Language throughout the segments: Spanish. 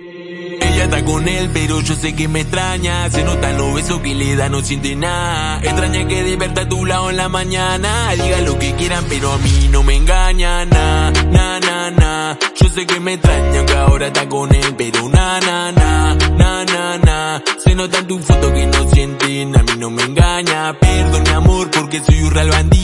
Ella está con él, pero yo sé que me extraña. Se notan los besos que le da, no siente nada. Extraña que despierta a tu lado en la mañana. Diga lo que quieran, pero a mí no me engaña. Na, na, na, na. Yo sé que me extraña, que ahora está con él, pero na, na, na, na, na, na. Se nota en tu foto que no sienten, a mí no me engaña. Perdón amor, porque soy un real bandido.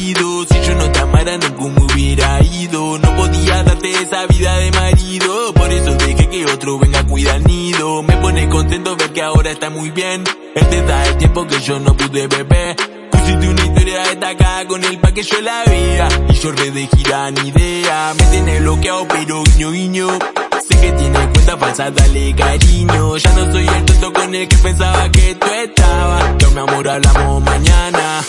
Otro venga a cuidar nido. Me pone contento ver que ahora está muy bien. Él te da el tiempo que yo no pude beber. Pusiste una historia destacada con él pa' que yo la vea. Y yo re de ni idea. Me tiene bloqueado, pero guiño guiño. Sé que tiene cuenta falsa, dale cariño. Ya no soy el tonto con el que pensaba que tú estabas. Que mi amor hablamos mañana.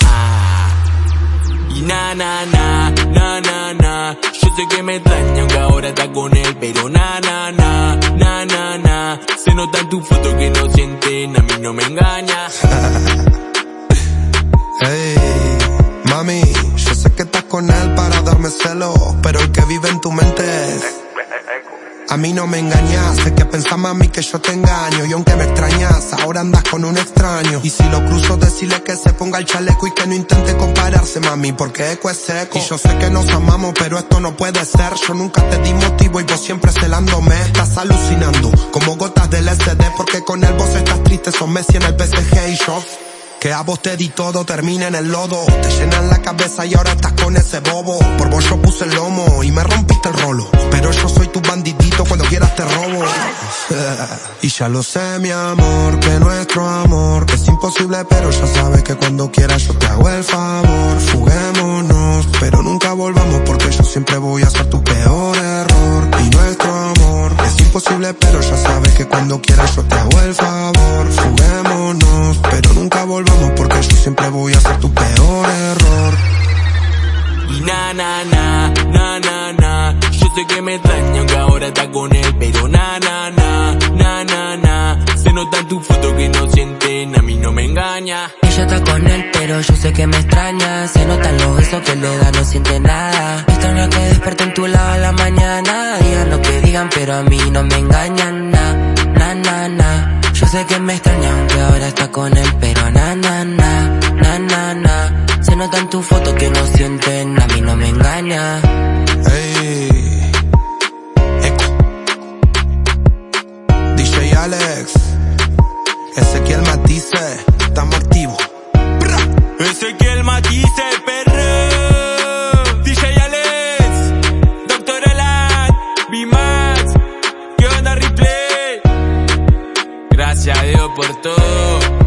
Y na na na, na na na. Yo sé que me extraña aunque ahora está con él, pero na na na. Se nota en tu foto que no sienten, a mí no me engaña. Hey, mami, yo sé que estás con él para darme celos, pero el que vive en tu mente es... A mí no me engañas, sé que pensás mami que yo te engaño. Y aunque me extrañas, ahora andas con un extraño. Y si lo cruzo decirle que se ponga el chaleco y que no intente compararse mami Porque eco es seco Y yo sé que nos amamos pero esto no puede ser. Yo nunca te di motivo y vos siempre celándome. Estás alucinando, como gotas del SD Porque con él vos estás triste, son Messi en el PSG y yo que a vos te di todo, termina en el lodo. Te llenan la cabeza y ahora estás con ese bobo. Por vos yo puse el lomo y me ya lo sé mi amor, que nuestro amor Es imposible pero ya sabes que cuando quieras yo te hago el favor Fuguémonos, pero nunca volvamos porque yo siempre voy a ser tu peor error Y nuestro amor es imposible pero ya sabes que cuando quieras yo te hago el favor Fuguémonos, pero nunca volvamos porque yo siempre voy a ser tu peor error. Y na na na, na na na. Yo sé que me extraña na. Se nota en tu foto que no sienten, a mí no me engaña. Ella está con él, pero yo sé que me extraña. Se notan los besos que le da, no siente nada. Extraña que despierte en tu lado a la mañana. Digan lo que digan, pero a mí no me engañan. Na, na, na, na. Yo sé que me extraña aunque ahora está con él, pero na na na, na na. Se nota en tu foto que no sienten, a mí no me engaña. Alex. Ezequiel Matice. Estamos activos. Ezequiel Matice, perro. DJ Alex. Doctor Elat. B-Max. ¿Qué onda, replay? Gracias a Dios por todo.